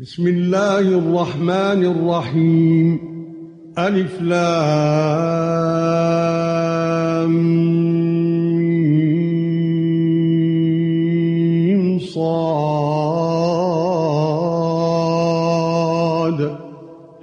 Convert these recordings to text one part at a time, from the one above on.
بسم الله الرحمن الرحيم الف لام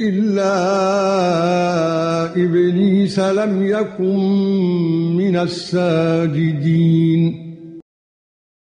إلا إبليس لم يكن من الساجدين.